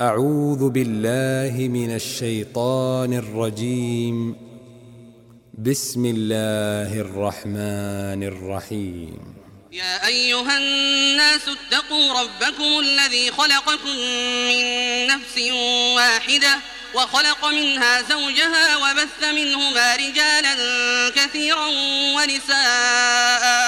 أعوذ بالله من الشيطان الرجيم. بسم الله الرحمن الرحيم. يا أيها الناس اتقوا ربكم الذي خلقكم من نفس واحدة وخلق منها زوجها وبث منهما رجالا كثيرا ونساء.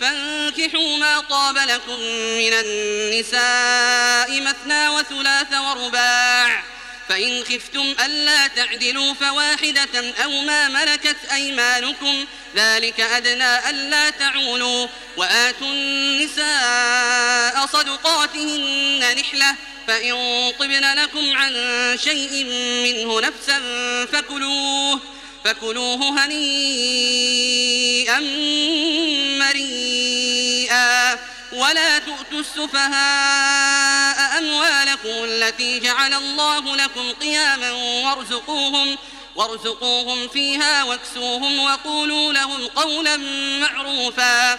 فانكحوا ما طاب لكم من النساء مثنى وثلاث ورباع. فإن خفتم ألا تعدلوا فواحدة أو ما ملكت أيمانكم ذلك أدنى ألا تعولوا وآتوا النساء صدقاتهن نحلة فإن طبن لكم عن شيء منه نفسا فكلوه فكلوه هنيئا مريئا. ولا تؤتوا السفهاء أموالكم التي جعل الله لكم قياما وارزقوهم وارزقوهم فيها واكسوهم وقولوا لهم قولا معروفا.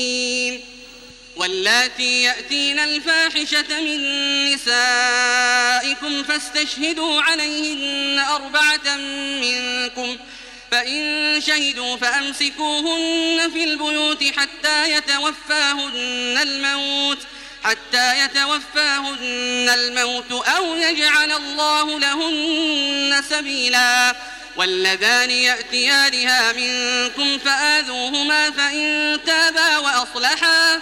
واللاتي يأتين الفاحشة من نسائكم فاستشهدوا عليهن أربعة منكم فإن شهدوا فأمسكوهن في البيوت حتى يتوفاهن الموت حتى يتوفاهن الموت أو يجعل الله لهن سبيلا واللذان يأتيانها منكم فآذوهما فإن تابا وأصلحا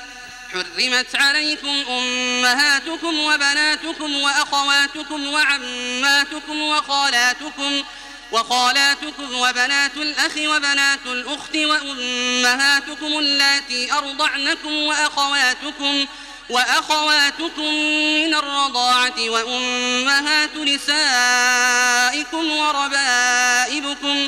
حرمت عليكم أمهاتكم وبناتكم وأخواتكم وعماتكم وخالاتكم وخالاتكم وبنات الأخ وبنات الأخت وأمهاتكم اللاتي أرضعنكم وأخواتكم وأخواتكم من الرضاعة وأمهات نسائكم وربائبكم وربائبكم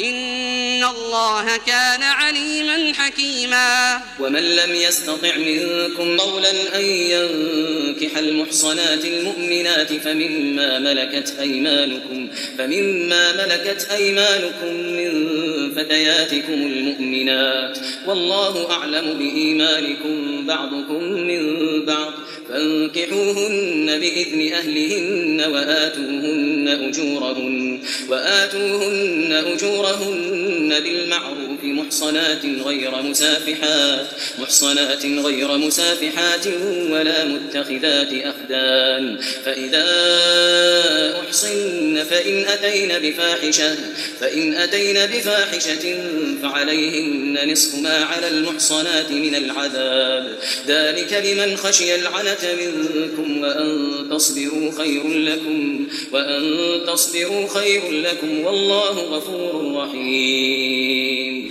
إن الله كان عليما حكيما. ومن لم يستطع منكم قولا أن ينكح المحصنات المؤمنات فمما ملكت أيمانكم فمما ملكت أيمانكم من فتياتكم المؤمنات. والله أعلم بإيمانكم بعضكم من بعض. فانكحوهن بإذن أهلهن وآتوهن أجورهن وآتوهن أجورهن بالمعروف محصنات غير مسافحات محصنات غير مسافحات ولا متخذات أخدان. فإذا أحصن فإن أتين بفاحشة فإن أتين بفاحشة فعليهن نصف ما على المحصنات من العذاب. ذلك لمن خشي العنة منكم وأن تصبروا خير لكم وأن تصبروا خير لكم والله غفور رحيم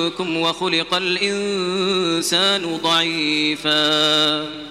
وخلق الإنسان ضعيفاً.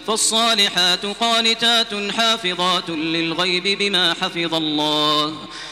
فالصالحات قانتات حافظات للغيب بما حفظ الله.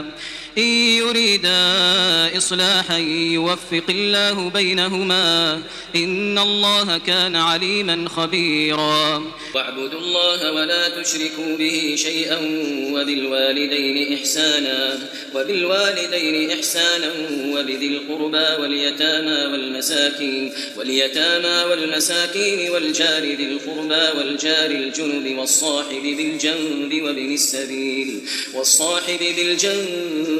الكتاب إن يريدا إصلاحا يوفق الله بينهما إن الله كان عليما خبيرا. واعبدوا الله ولا تشركوا به شيئا وبالوالدين إحسانا وبالوالدين إحسانا وبذي القربى واليتامى والمساكين واليتامى والمساكين والجار ذي القربى والجار الجنب والصاحب بالجنب وابن السبيل والصاحب بالجنب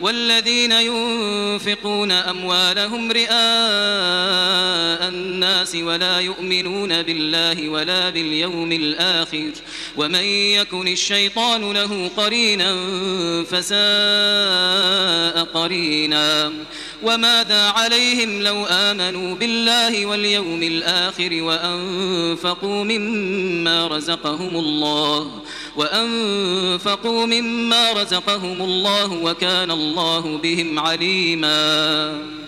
والذين ينفقون أموالهم رئاء الناس ولا يؤمنون بالله ولا باليوم الآخر ومن يكن الشيطان له قرينا فساء قرينا وماذا عليهم لو آمنوا بالله واليوم الآخر وأنفقوا مما رزقهم الله وأنفقوا مما رزقهم الله وكان الله بهم عليماً.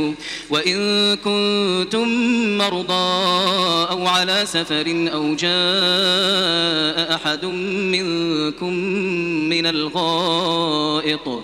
وإن كنتم مرضى أو على سفر أو جاء أحد منكم من الغائط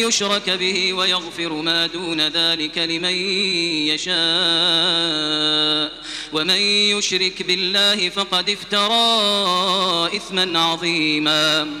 يشرك به ويغفر ما دون ذلك لمن يشاء. ومن يشرك بالله فقد افترى إثما عظيما.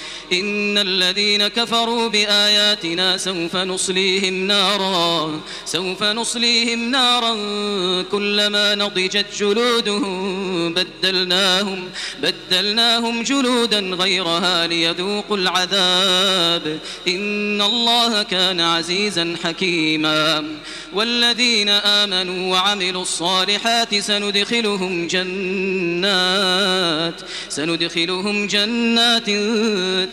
إن الذين كفروا بآياتنا سوف نصليهم نارا سوف نصليهم نارا. كلما نضجت جلودهم بدلناهم بدلناهم جلودا غيرها ليذوقوا العذاب. إن الله كان عزيزا حكيما. والذين آمنوا وعملوا الصالحات سندخلهم جنات سندخلهم جنات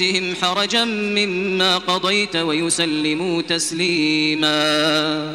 أنفسهم حرجا مما قضيت ويسلموا تسليماً.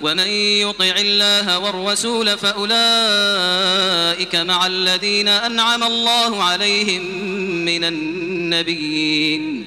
ومن يطع الله والرسول فأولئك مع الذين أنعم الله عليهم من النبيين.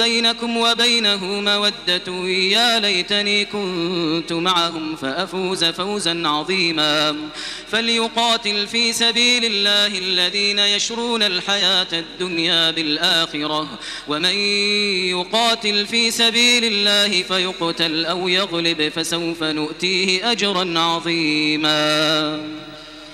بينكم وبينه مودة. يا ليتني كنت معهم فأفوز فوزا عظيما. فليقاتل في سبيل الله الذين يشرون الحياة الدنيا بالآخرة. ومن يقاتل في سبيل الله فيقتل أو يغلب فسوف نؤتيه أجرا عظيما.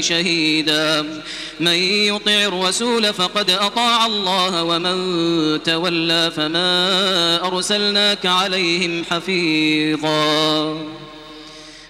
شهيدا. من يطع الرسول فقد أطاع الله ومن تولى فما أرسلناك عليهم حفيظا.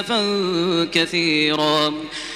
اختلافا كثيرا.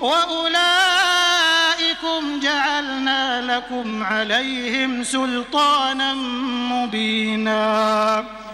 وأولئكم جعلنا لكم عليهم سلطانا مبينا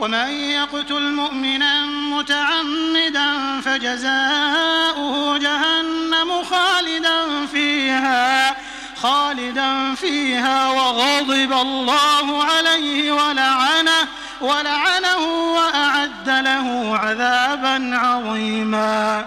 ومن يقتل مؤمنا متعمدا فجزاؤه جهنم خالدا فيها خالدا فيها وغضب الله عليه ولعنه ولعنه وأعد له عذابا عظيما.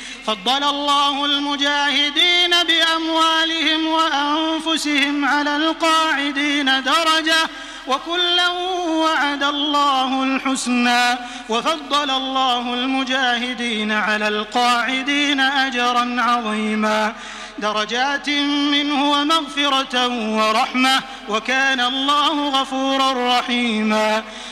فضل الله المجاهدين بأموالهم وأنفسهم على القاعدين درجة وكلا وعد الله الحسنى وفضل الله المجاهدين على القاعدين أجرا عظيما. درجات منه ومغفرة ورحمة وكان الله غفورا رحيما.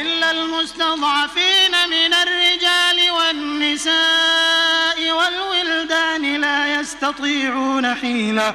إلا المستضعفين من الرجال والنساء والولدان لا يستطيعون حيلة.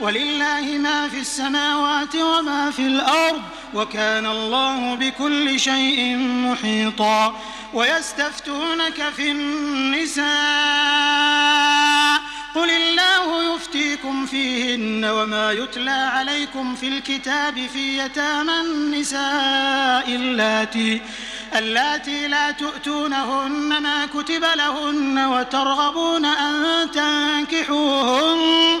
ولله ما في السماوات وما في الأرض وكان الله بكل شيء محيطا ويستفتونك في النساء قل الله يفتيكم فيهن وما يتلى عليكم في الكتاب في يتامى النساء اللاتي اللاتي لا تؤتونهن ما كتب لهن وترغبون أن تنكحوهن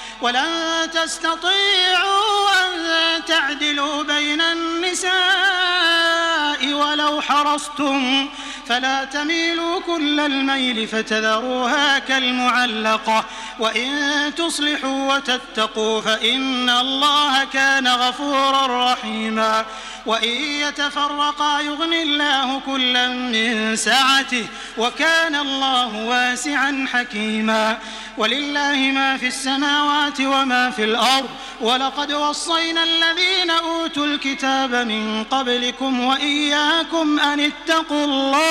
ولن تستطيعوا أن تعدلوا بين النساء ولو حرصتم فلا تميلوا كل الميل فتذروها كالمعلقة وإن تصلحوا وتتقوا فإن الله كان غفورا رحيما. وإن يتفرقا يغن الله كلا من سعته وكان الله واسعا حكيما. ولله ما في السماوات وما في الأرض. ولقد وصينا الذين أوتوا الكتاب من قبلكم وإياكم أن اتقوا الله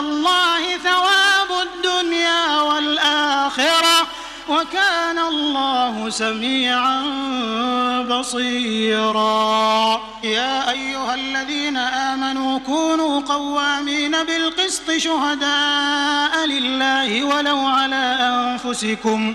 الله ثواب الدنيا والآخرة وكان الله سميعا بصيرا. يا أيها الذين آمنوا كونوا قوامين بالقسط شهداء لله ولو على أنفسكم.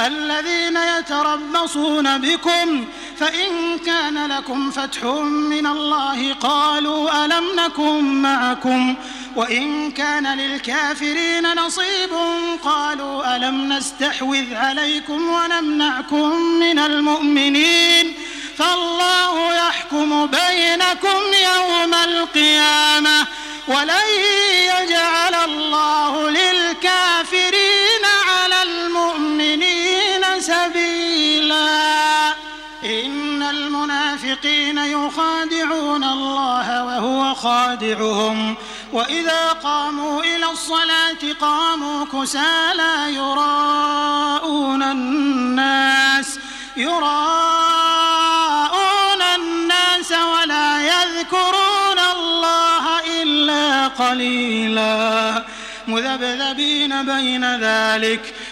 الذين يتربصون بكم فإن كان لكم فتح من الله قالوا ألم نكن معكم؟ وإن كان للكافرين نصيب قالوا ألم نستحوذ عليكم ونمنعكم من المؤمنين؟ فالله يحكم بينكم يوم القيامة ولن يجعل الله للكافرين سبيلا. إن المنافقين يخادعون الله وهو خادعهم. وإذا قاموا إلى الصلاة قاموا كسالى يراءون الناس. يراءون الناس ولا يذكرون الله إلا قليلا. مذبذبين بين ذلك.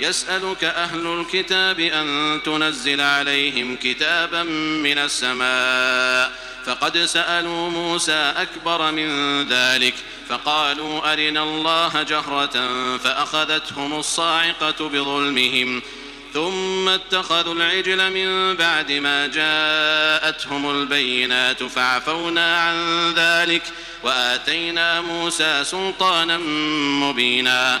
يسألك أهل الكتاب أن تنزل عليهم كتابا من السماء. فقد سألوا موسى أكبر من ذلك فقالوا أرنا الله جهرة فأخذتهم الصاعقة بظلمهم ثم اتخذوا العجل من بعد ما جاءتهم البينات فعفونا عن ذلك وآتينا موسى سلطانا مبينا.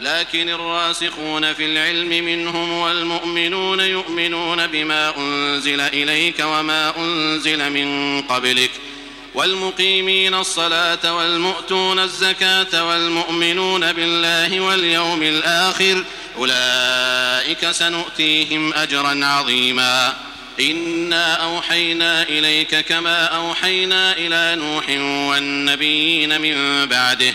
لكن الراسخون في العلم منهم والمؤمنون يؤمنون بما أنزل إليك وما أنزل من قبلك والمقيمين الصلاة والمؤتون الزكاة والمؤمنون بالله واليوم الآخر أولئك سنؤتيهم أجرا عظيما إنا أوحينا إليك كما أوحينا إلى نوح والنبيين من بعده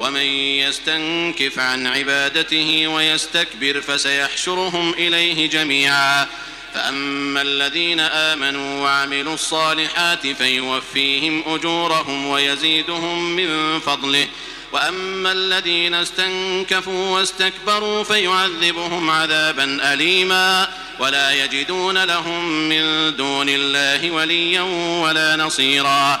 ومن يستنكف عن عبادته ويستكبر فسيحشرهم إليه جميعا. فأما الذين آمنوا وعملوا الصالحات فيوفيهم أجورهم ويزيدهم من فضله. وأما الذين استنكفوا واستكبروا فيعذبهم عذابا أليما. ولا يجدون لهم من دون الله وليا ولا نصيرا.